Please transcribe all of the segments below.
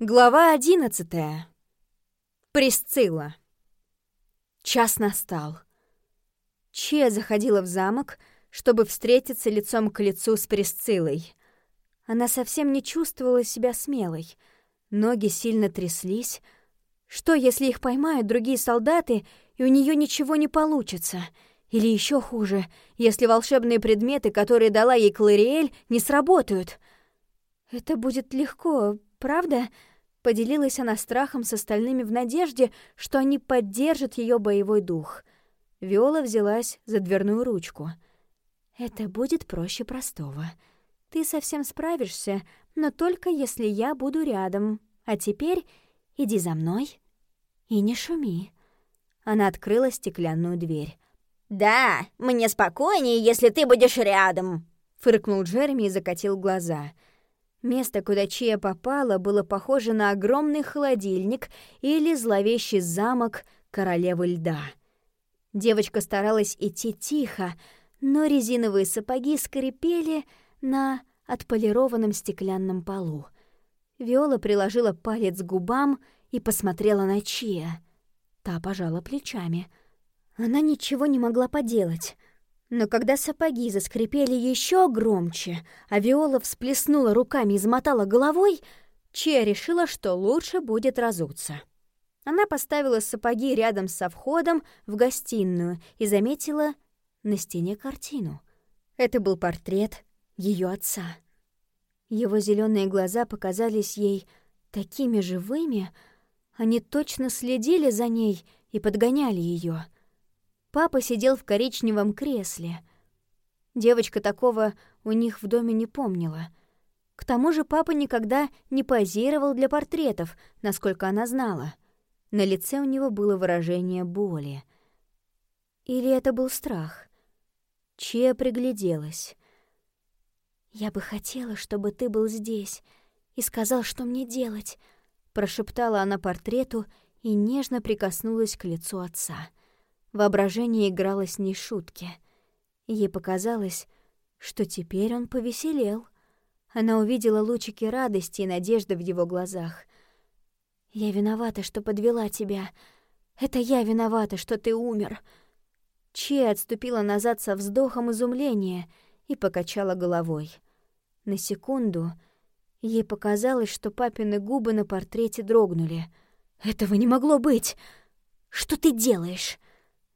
Глава одиннадцатая. Присцилла. Час настал. Че заходила в замок, чтобы встретиться лицом к лицу с Присциллой. Она совсем не чувствовала себя смелой. Ноги сильно тряслись. Что, если их поймают другие солдаты, и у нее ничего не получится? Или еще хуже, если волшебные предметы, которые дала ей Клариэль, не сработают? Это будет легко, правда?» Поделилась она страхом с остальными в надежде, что они поддержат ее боевой дух. Виола взялась за дверную ручку. «Это будет проще простого. Ты совсем справишься, но только если я буду рядом. А теперь иди за мной и не шуми». Она открыла стеклянную дверь. «Да, мне спокойнее, если ты будешь рядом», — фыркнул Джереми и закатил глаза — Место, куда Чия попала, было похоже на огромный холодильник или зловещий замок королевы льда. Девочка старалась идти тихо, но резиновые сапоги скрипели на отполированном стеклянном полу. Виола приложила палец к губам и посмотрела на Чия. Та пожала плечами. Она ничего не могла поделать. Но когда сапоги заскрипели еще громче, а Виола всплеснула руками и замотала головой, Чия решила, что лучше будет разуться. Она поставила сапоги рядом со входом в гостиную и заметила на стене картину. Это был портрет ее отца. Его зеленые глаза показались ей такими живыми, они точно следили за ней и подгоняли ее. Папа сидел в коричневом кресле. Девочка такого у них в доме не помнила. К тому же папа никогда не позировал для портретов, насколько она знала. На лице у него было выражение боли. Или это был страх? Чья пригляделась. «Я бы хотела, чтобы ты был здесь и сказал, что мне делать», — прошептала она портрету и нежно прикоснулась к лицу отца. Воображение играло с ней шутки. Ей показалось, что теперь он повеселел. Она увидела лучики радости и надежды в его глазах. «Я виновата, что подвела тебя. Это я виновата, что ты умер». Чи отступила назад со вздохом изумления и покачала головой. На секунду ей показалось, что папины губы на портрете дрогнули. «Этого не могло быть! Что ты делаешь?»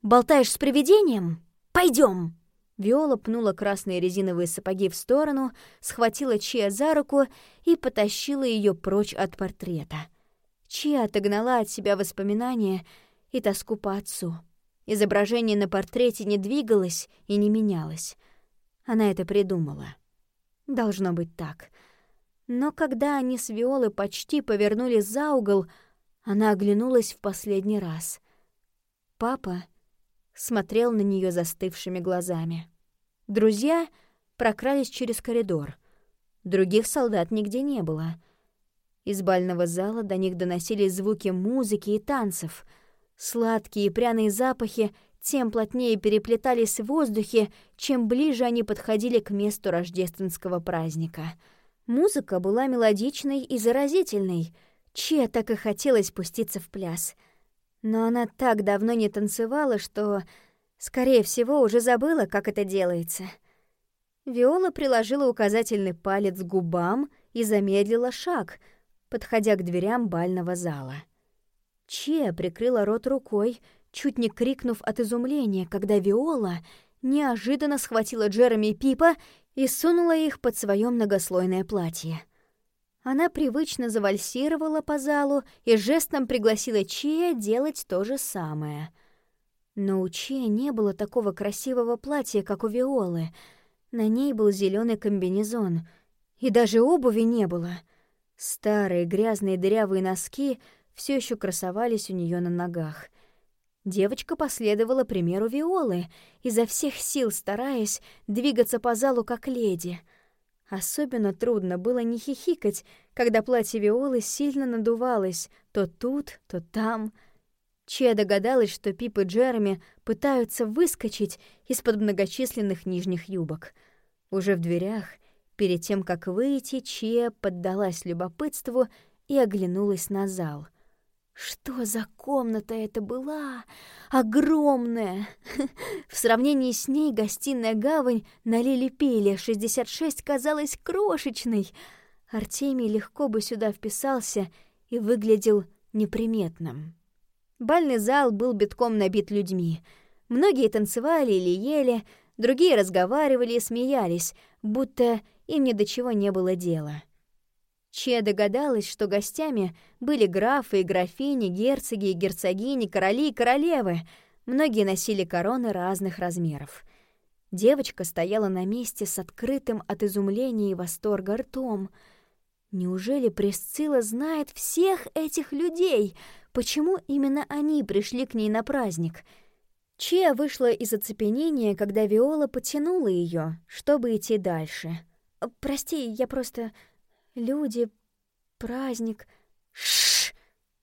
Болтаешь с привидением? Пойдем. Виола пнула красные резиновые сапоги в сторону, схватила Чия за руку и потащила ее прочь от портрета. Чия отогнала от себя воспоминания и тоску по отцу. Изображение на портрете не двигалось и не менялось. Она это придумала. Должно быть так. Но когда они с Виолой почти повернули за угол, она оглянулась в последний раз. Папа смотрел на нее застывшими глазами. Друзья прокрались через коридор. Других солдат нигде не было. Из бального зала до них доносились звуки музыки и танцев. Сладкие и пряные запахи тем плотнее переплетались в воздухе, чем ближе они подходили к месту рождественского праздника. Музыка была мелодичной и заразительной. Че так и хотелось спуститься в пляс — но она так давно не танцевала, что, скорее всего, уже забыла, как это делается. Виола приложила указательный палец к губам и замедлила шаг, подходя к дверям бального зала. Чия прикрыла рот рукой, чуть не крикнув от изумления, когда Виола неожиданно схватила Джереми и Пипа и сунула их под свое многослойное платье. Она привычно завальсировала по залу и жестом пригласила Чия делать то же самое. Но у Чия не было такого красивого платья, как у Виолы. На ней был зеленый комбинезон, и даже обуви не было. Старые грязные дырявые носки все еще красовались у нее на ногах. Девочка последовала примеру Виолы, изо всех сил стараясь двигаться по залу как леди — Особенно трудно было не хихикать, когда платье Виолы сильно надувалось то тут, то там. Чья догадалась, что Пип и Джереми пытаются выскочить из-под многочисленных нижних юбок. Уже в дверях, перед тем, как выйти, Чья поддалась любопытству и оглянулась на зал. Что за комната это была? Огромная! В сравнении с ней гостиная гавань на Лилипеле 66 казалась крошечной. Артемий легко бы сюда вписался и выглядел неприметным. Бальный зал был битком набит людьми. Многие танцевали или ели, другие разговаривали и смеялись, будто им ни до чего не было дела. Че догадалась, что гостями были графы и графини, герцоги и герцогини, короли и королевы. Многие носили короны разных размеров. Девочка стояла на месте с открытым от изумления и восторга ртом. Неужели Пресцилла знает всех этих людей? Почему именно они пришли к ней на праздник? Чия вышла из оцепенения, когда Виола потянула ее, чтобы идти дальше. «Прости, я просто...» Люди, праздник. Шш!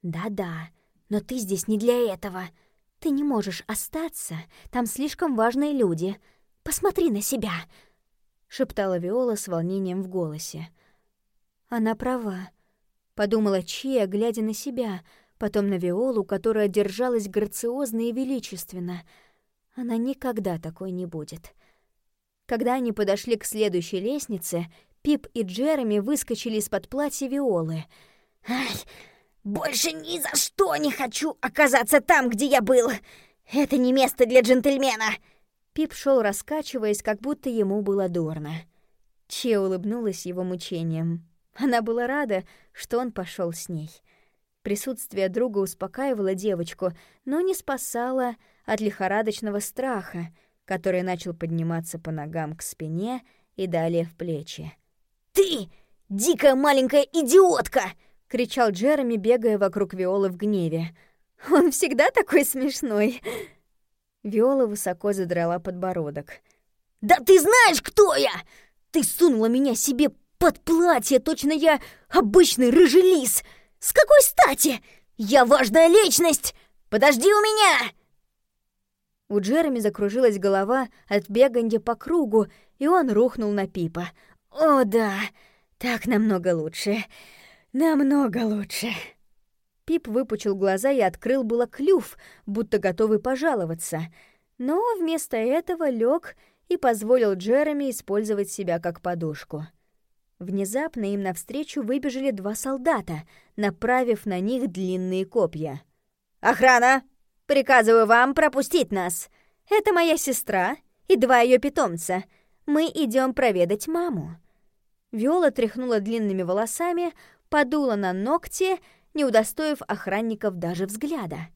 Да-да, но ты здесь не для этого. Ты не можешь остаться, там слишком важные люди. Посмотри на себя!» — шептала Виола с волнением в голосе. «Она права», — подумала Чия, глядя на себя, потом на Виолу, которая держалась грациозно и величественно. Она никогда такой не будет. Когда они подошли к следующей лестнице, Пип и Джереми выскочили из-под платья Виолы. «Ай, больше ни за что не хочу оказаться там, где я был! Это не место для джентльмена!» Пип шел раскачиваясь, как будто ему было дурно. Че улыбнулась его мучением. Она была рада, что он пошел с ней. Присутствие друга успокаивало девочку, но не спасало от лихорадочного страха, который начал подниматься по ногам к спине и далее в плечи. «Ты, дикая маленькая идиотка!» — кричал Джереми, бегая вокруг Виолы в гневе. «Он всегда такой смешной!» Виола высоко задрала подбородок. «Да ты знаешь, кто я! Ты сунула меня себе под платье, точно я обычный рыжий лис! С какой стати? Я важная личность! Подожди у меня!» У Джереми закружилась голова от беганья по кругу, и он рухнул на Пипа — «О, да, так намного лучше. Намного лучше». Пип выпучил глаза и открыл было клюв, будто готовый пожаловаться. Но вместо этого лег и позволил Джереми использовать себя как подушку. Внезапно им навстречу выбежали два солдата, направив на них длинные копья. «Охрана! Приказываю вам пропустить нас! Это моя сестра и два ее питомца — мы идем проведать маму». Виола тряхнула длинными волосами, подула на ногти, не удостоив охранников даже взгляда.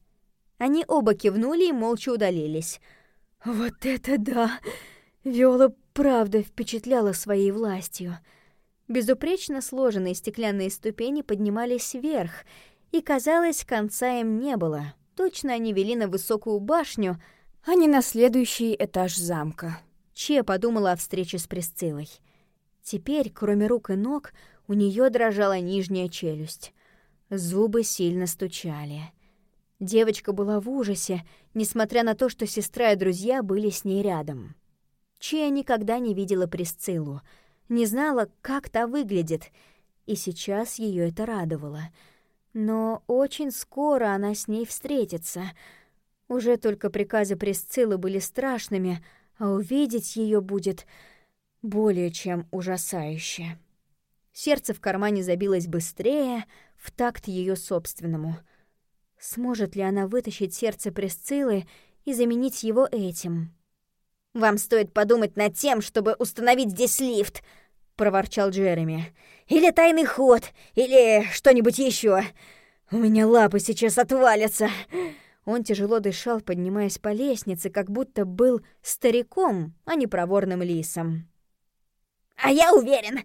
Они оба кивнули и молча удалились. «Вот это да!» Виола правда впечатляла своей властью. Безупречно сложенные стеклянные ступени поднимались вверх, и, казалось, конца им не было. Точно они вели на высокую башню, а не на следующий этаж замка. Че подумала о встрече с Пресциллой. Теперь, кроме рук и ног, у нее дрожала нижняя челюсть. Зубы сильно стучали. Девочка была в ужасе, несмотря на то, что сестра и друзья были с ней рядом. Чия никогда не видела Пресциллу, не знала, как та выглядит, и сейчас ее это радовало. Но очень скоро она с ней встретится. Уже только приказы Пресциллы были страшными — а увидеть ее будет более чем ужасающе. Сердце в кармане забилось быстрее, в такт ее собственному. Сможет ли она вытащить сердце Пресциллы и заменить его этим? «Вам стоит подумать над тем, чтобы установить здесь лифт», — проворчал Джереми. «Или тайный ход, или что-нибудь еще. У меня лапы сейчас отвалятся». Он тяжело дышал, поднимаясь по лестнице, как будто был стариком, а не проворным лисом. «А я уверен,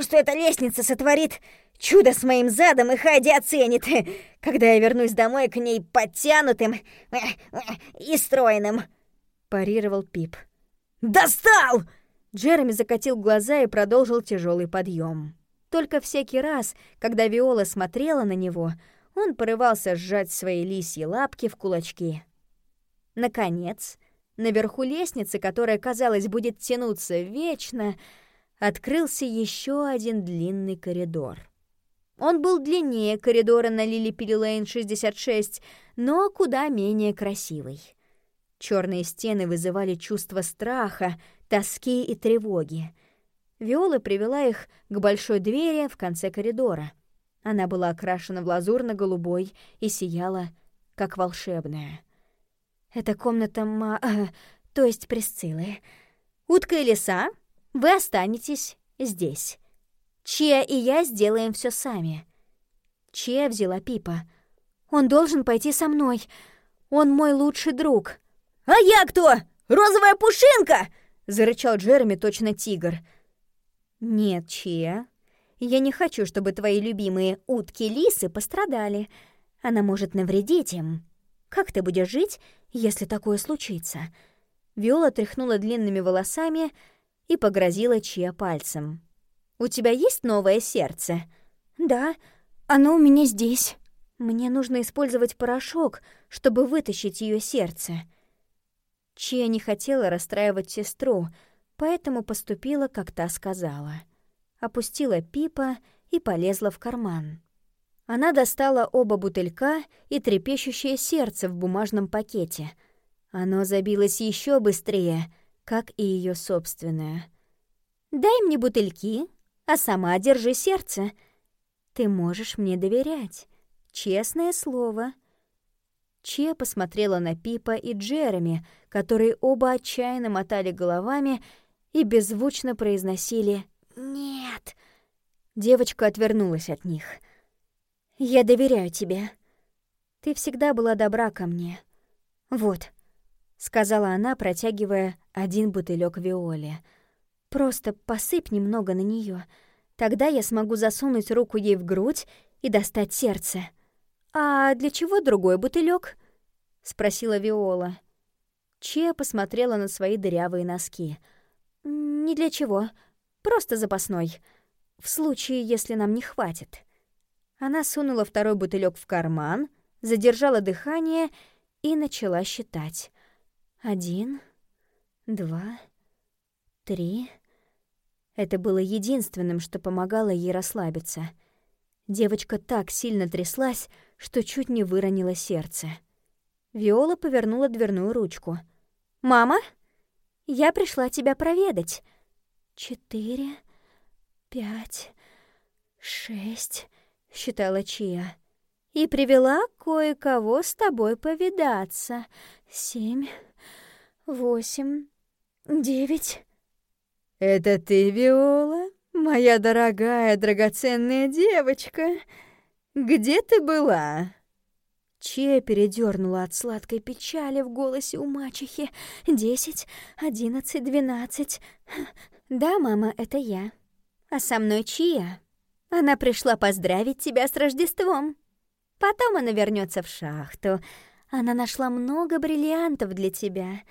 что эта лестница сотворит чудо с моим задом, и Хайди оценит, когда я вернусь домой к ней подтянутым и стройным», — парировал Пип. «Достал!» Джереми закатил глаза и продолжил тяжелый подъем. Только всякий раз, когда Виола смотрела на него — он порывался сжать свои лисьи лапки в кулачки. Наконец, наверху лестницы, которая, казалось, будет тянуться вечно, открылся еще один длинный коридор. Он был длиннее коридора на Лили Пилилейн 66, но куда менее красивый. Черные стены вызывали чувство страха, тоски и тревоги. Виола привела их к большой двери в конце коридора. Она была окрашена в лазурно-голубой и сияла, как волшебная. «Это комната ма... Э, то есть Пресциллы. Утка и лиса, вы останетесь здесь». Чия и я сделаем все сами». Чия взяла Пипа. «Он должен пойти со мной. Он мой лучший друг». «А я кто? Розовая пушинка!» — зарычал Джереми точно тигр. «Нет, Чия, я не хочу, чтобы твои любимые утки-лисы пострадали. Она может навредить им. Как ты будешь жить, если такое случится?» Виола тряхнула длинными волосами и погрозила Чия пальцем. У тебя есть новое сердце?» «Да, оно у меня здесь. Мне нужно использовать порошок, чтобы вытащить ее сердце». Чия не хотела расстраивать сестру, поэтому поступила, как та сказала. Опустила пипа и полезла в карман. Она достала оба бутылька и трепещущее сердце в бумажном пакете. Оно забилось еще быстрее, как и ее собственное. «Дай мне бутыльки», а сама держи сердце. Ты можешь мне доверять. Честное слово». Че посмотрела на Пипа и Джереми, которые оба отчаянно мотали головами и беззвучно произносили «Нет». Девочка отвернулась от них. «Я доверяю тебе. Ты всегда была добра ко мне. Вот», — сказала она, протягивая один бутылек Виоле — Просто посыпь немного на нее. Тогда я смогу засунуть руку ей в грудь и достать сердце. А для чего другой бутылек? спросила Виола. Че посмотрела на свои дырявые носки. «Не для чего. Просто запасной. В случае, если нам не хватит». Она сунула второй бутылек в карман, задержала дыхание и начала считать. Один, два, три. Это было единственным, что помогало ей расслабиться. Девочка так сильно тряслась, что чуть не выронила сердце. Виола повернула дверную ручку. «Мама, я пришла тебя проведать. Четыре, пять, шесть», — считала Чия. «И привела кое-кого с тобой повидаться. Семь, восемь, девять...» «Это ты, Виола, моя дорогая, драгоценная девочка? Где ты была?» Че передернула от сладкой печали в голосе у мачехи. «Десять, одиннадцать, двенадцать. Да, мама, это я. А со мной Чия. Она пришла поздравить тебя с Рождеством. Потом она вернется в шахту. Она нашла много бриллиантов для тебя».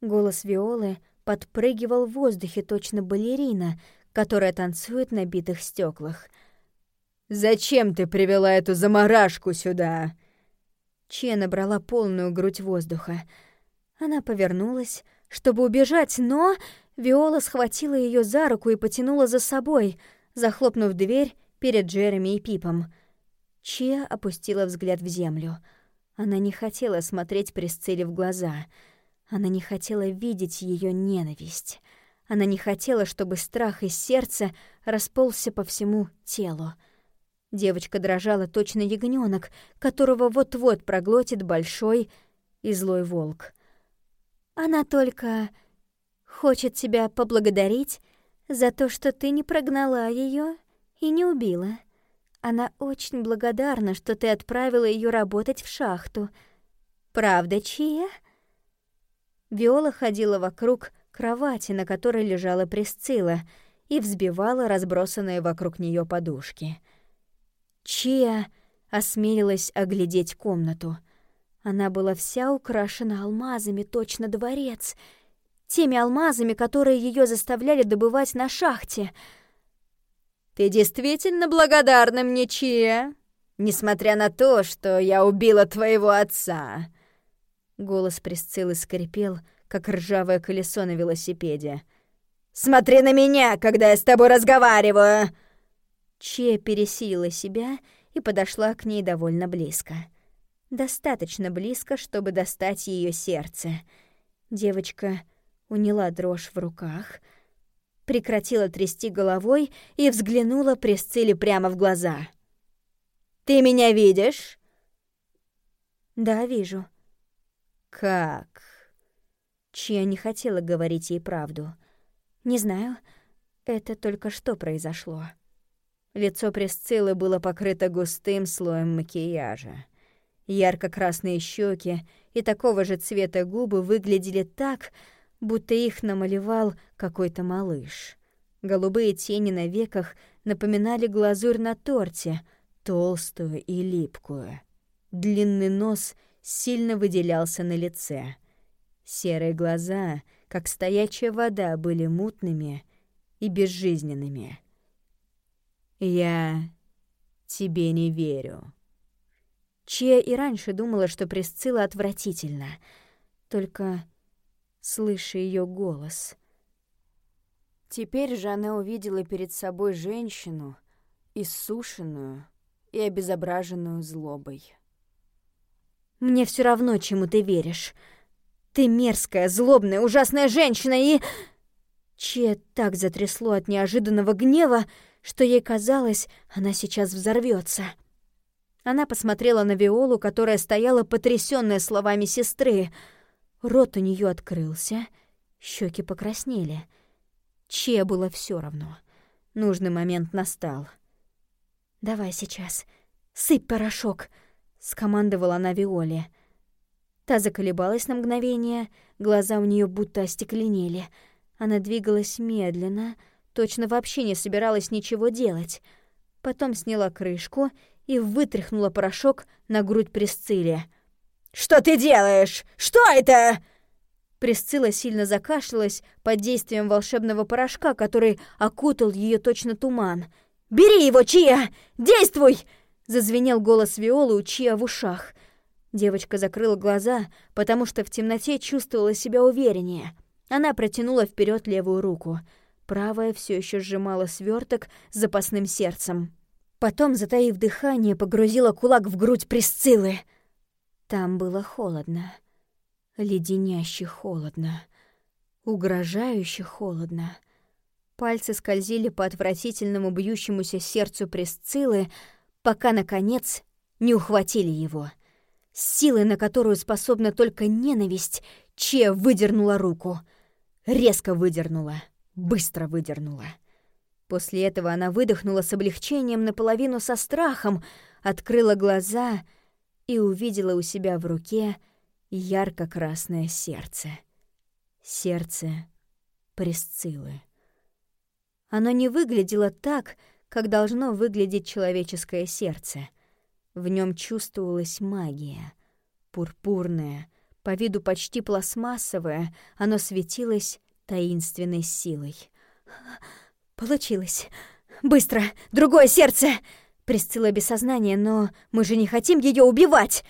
Голос Виолы — подпрыгивал в воздухе точно балерина, которая танцует на битых стеклах. «Зачем ты привела эту заморашку сюда?» Че набрала полную грудь воздуха. Она повернулась, чтобы убежать, но Виола схватила ее за руку и потянула за собой, захлопнув дверь перед Джереми и Пипом. Че опустила взгляд в землю. Она не хотела смотреть Присцилле в глаза — она не хотела видеть ее ненависть. Она не хотела, чтобы страх из сердца расползся по всему телу. Девочка дрожала точно ягненок, которого вот-вот проглотит большой и злой волк. Она только хочет тебя поблагодарить за то, что ты не прогнала ее и не убила. Она очень благодарна, что ты отправила ее работать в шахту. Правда, Чия?» Виола ходила вокруг кровати, на которой лежала Пресцилла, и взбивала разбросанные вокруг нее подушки. Чия осмелилась оглядеть комнату. Она была вся украшена алмазами, точно дворец. Теми алмазами, которые ее заставляли добывать на шахте. «Ты действительно благодарна мне, Чия, несмотря на то, что я убила твоего отца?» Голос Присциллы скрипел, как ржавое колесо на велосипеде. «Смотри на меня, когда я с тобой разговариваю!» Че пересилила себя и подошла к ней довольно близко. Достаточно близко, чтобы достать ее сердце. Девочка уняла дрожь в руках, прекратила трясти головой и взглянула Пресцилле прямо в глаза. «Ты меня видишь?» «Да, вижу». «Как?» Чья не хотела говорить ей правду. «Не знаю, это только что произошло». Лицо Пресциллы было покрыто густым слоем макияжа. Ярко-красные щеки и такого же цвета губы выглядели так, будто их намалевал какой-то малыш. Голубые тени на веках напоминали глазурь на торте, толстую и липкую. Длинный нос сильно выделялся на лице. Серые глаза, как стоячая вода, были мутными и безжизненными. «Я тебе не верю». Чия и раньше думала, что Пресцилла отвратительно, только слыша ее голос. Теперь же она увидела перед собой женщину, иссушенную и обезображенную злобой. «Мне все равно, чему ты веришь. Ты мерзкая, злобная, ужасная женщина и...» Че так затрясло от неожиданного гнева, что ей казалось, она сейчас взорвется. Она посмотрела на Виолу, которая стояла потрясённая словами сестры. Рот у неё открылся, щеки покраснели. Че было всё равно. Нужный момент настал. «Давай сейчас. Сыпь порошок!» — скомандовала она Виоле. Та заколебалась на мгновение, глаза у неё будто остекленели. Она двигалась медленно, точно вообще не собиралась ничего делать. Потом сняла крышку и вытряхнула порошок на грудь Пресцилле. «Что ты делаешь? Что это?» Пресцилла сильно закашлялась под действием волшебного порошка, который окутал ее точно туман. «Бери его, Чия! Действуй!» Зазвенел голос Виолы у Чия в ушах. Девочка закрыла глаза, потому что в темноте чувствовала себя увереннее. Она протянула вперед левую руку — Правая все еще сжимала сверток с запасным сердцем. Потом, затаив дыхание, погрузила кулак в грудь Присциллы. Там было холодно. Леденяще холодно. Угрожающе холодно. Пальцы скользили по отвратительному бьющемуся сердцу Присциллы, пока, наконец, не ухватили его. С силой, на которую способна только ненависть, Че выдернула руку. Резко выдернула быстро выдернула. После этого она выдохнула с облегчением наполовину со страхом, открыла глаза и увидела у себя в руке ярко-красное сердце. Сердце Пресциллы. Оно не выглядело так, как должно выглядеть человеческое сердце. В нем чувствовалась магия. Пурпурная, по виду почти пластмассовая, оно светилось таинственной силой. «Получилось! Быстро! Другое сердце!» Присцилла без сознания, но мы же не хотим ее убивать!»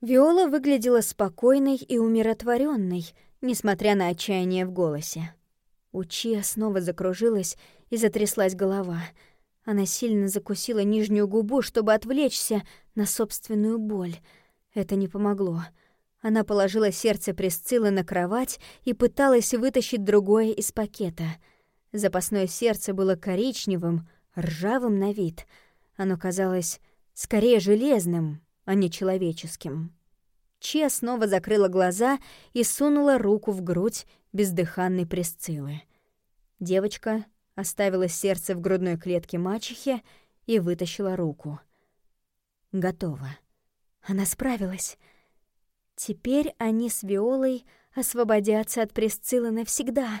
Виола выглядела спокойной и умиротворенной, несмотря на отчаяние в голосе. У Чия снова закружилась и затряслась голова. Она сильно закусила нижнюю губу, чтобы отвлечься на собственную боль. Это не помогло. Она положила сердце Пресциллы на кровать и пыталась вытащить другое из пакета. Запасное сердце было коричневым, ржавым на вид. Оно казалось скорее железным, а не человеческим. Че снова закрыла глаза и сунула руку в грудь бездыханной Пресциллы. Девочка оставила сердце в грудной клетке мачехи и вытащила руку. Готово. Она справилась. Теперь они с Виолой освободятся от Пресциллы навсегда.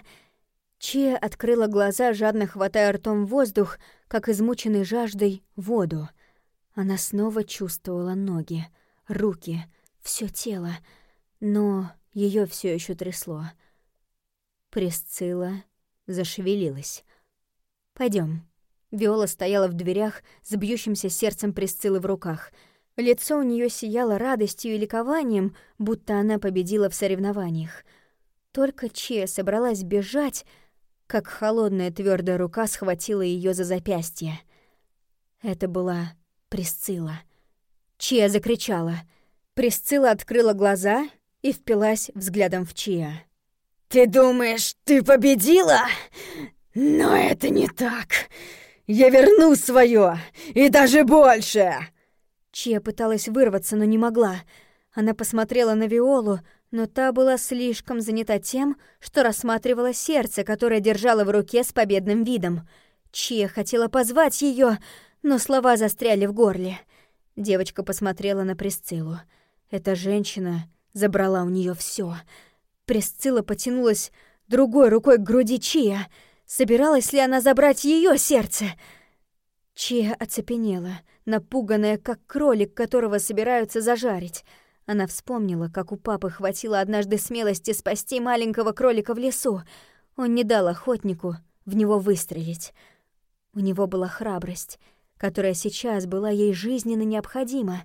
Чия открыла глаза, жадно хватая ртом воздух, как измученный жаждой, воду. Она снова чувствовала ноги, руки, все тело, но ее все еще трясло. Пресцилла зашевелилась. Пойдем. Виола стояла в дверях с бьющимся сердцем Пресциллы в руках — Лицо у нее сияло радостью и ликованием, будто она победила в соревнованиях. Только Че собралась бежать, как холодная твердая рука схватила ее за запястье. Это была Присцилла. Чия закричала. Присцилла открыла глаза и впилась взглядом в Чия. «Ты думаешь, ты победила? Но это не так. Я верну свое, и даже больше!» Чия пыталась вырваться, но не могла. Она посмотрела на Виолу, но та была слишком занята тем, что рассматривала сердце, которое держала в руке с победным видом. Чия хотела позвать ее, но слова застряли в горле. Девочка посмотрела на Присциллу. Эта женщина забрала у нее все. Присцилла потянулась другой рукой к груди Чия. Собиралась ли она забрать ее сердце? Чия оцепенела, напуганная, как кролик, которого собираются зажарить. Она вспомнила, как у папы хватило однажды смелости спасти маленького кролика в лесу. Он не дал охотнику в него выстрелить. У него была храбрость, которая сейчас была ей жизненно необходима.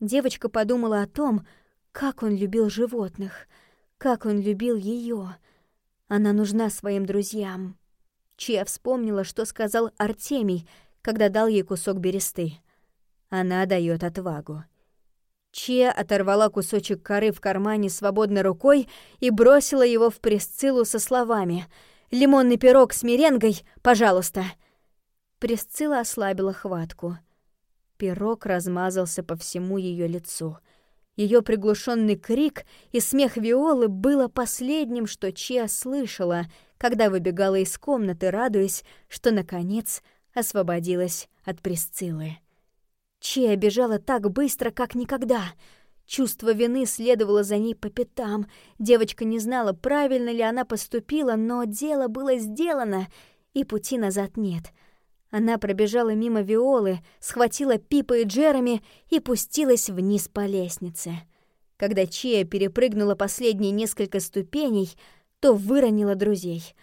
Девочка подумала о том, как он любил животных, как он любил ее. Она нужна своим друзьям. Чья вспомнила, что сказал Артемий, когда дал ей кусок бересты. Она дает отвагу. Чия оторвала кусочек коры в кармане свободной рукой и бросила его в Пресциллу со словами «Лимонный пирог с меренгой, пожалуйста!» Пресцилла ослабила хватку. Пирог размазался по всему ее лицу. Ее приглушенный крик и смех Виолы было последним, что Чия слышала, когда выбегала из комнаты, радуясь, что, наконец, освободилась от Пресциллы. Чия бежала так быстро, как никогда. Чувство вины следовало за ней по пятам. Девочка не знала, правильно ли она поступила, но дело было сделано, и пути назад нет. Она пробежала мимо Виолы, схватила Пипа и Джереми и пустилась вниз по лестнице. Когда Чия перепрыгнула последние несколько ступеней, то выронила друзей.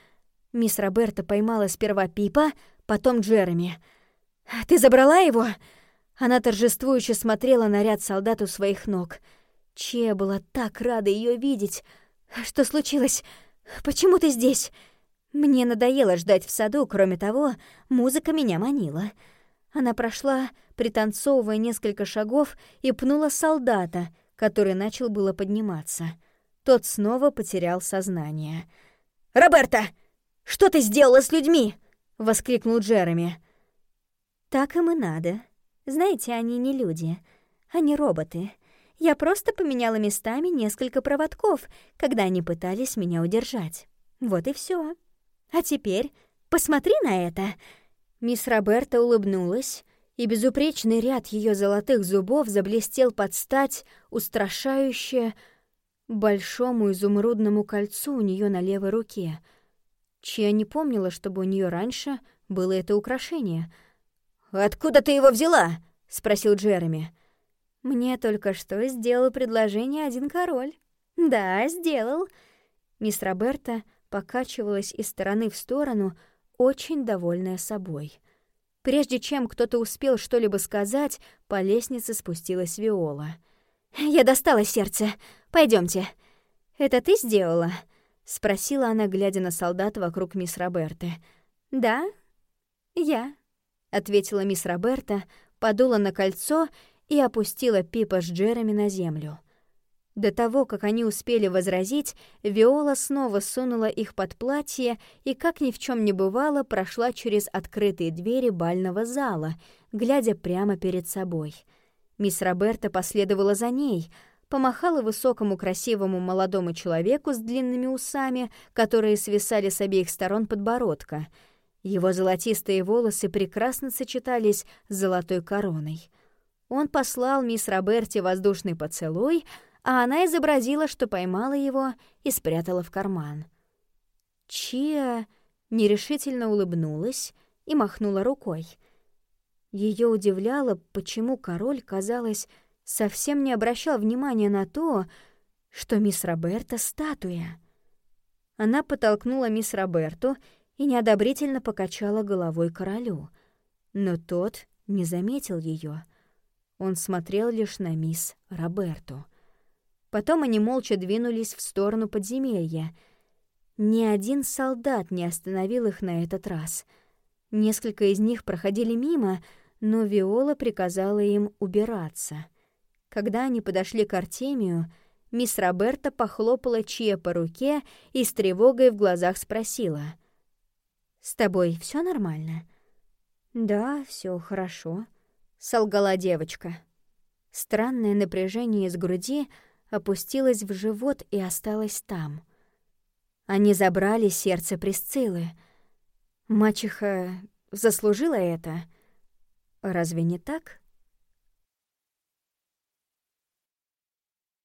Мисс Роберта поймала сперва Пипа, потом Джереми. «Ты забрала его?» Она торжествующе смотрела на ряд солдат у своих ног. Че была так рада ее видеть. «Что случилось? Почему ты здесь?» Мне надоело ждать в саду, кроме того, музыка меня манила. Она прошла, пританцовывая несколько шагов, и пнула солдата, который начал было подниматься. Тот снова потерял сознание. «Роберта, что ты сделала с людьми?» — воскликнул Джереми. «Так им и надо», знаете, они не люди, они роботы. Я просто поменяла местами несколько проводков, когда они пытались меня удержать. Вот и все. А теперь посмотри на это. Мисс Роберта улыбнулась, и безупречный ряд ее золотых зубов заблестел под стать устрашающе большому изумрудному кольцу у нее на левой руке. Чья не помнила, чтобы у нее раньше было это украшение — «Откуда ты его взяла?» — спросил Джереми. «Мне только что сделал предложение один король». «Да, сделал». Мисс Роберта покачивалась из стороны в сторону, очень довольная собой. Прежде чем кто-то успел что-либо сказать, по лестнице спустилась Виола. «Я достала сердце. Пойдемте. «Это ты сделала?» — спросила она, глядя на солдат вокруг мисс Роберты. «Да, я» ответила мисс Роберта, подула на кольцо и опустила Пипа с Джереми на землю. До того, как они успели возразить, Виола снова сунула их под платье и, как ни в чем не бывало, прошла через открытые двери бального зала, глядя прямо перед собой. Мисс Роберта последовала за ней, помахала высокому красивому молодому человеку с длинными усами, которые свисали с обеих сторон подбородка — его золотистые волосы прекрасно сочетались с золотой короной. Он послал мисс Роберти воздушный поцелуй, а она изобразила, что поймала его и спрятала в карман. Чия нерешительно улыбнулась и махнула рукой. Ее удивляло, почему король, казалось, совсем не обращал внимания на то, что мисс Роберта — статуя. Она подтолкнула мисс Роберту и неодобрительно покачала головой королю. Но тот не заметил ее. Он смотрел лишь на мисс Роберту. Потом они молча двинулись в сторону подземелья. Ни один солдат не остановил их на этот раз. Несколько из них проходили мимо, но Виола приказала им убираться. Когда они подошли к Артемию, мисс Роберта похлопала Чия по руке и с тревогой в глазах спросила. «С тобой все нормально?» «Да, все хорошо», — солгала девочка. Странное напряжение из груди опустилось в живот и осталось там. Они забрали сердце Присциллы. Мачеха заслужила это. Разве не так?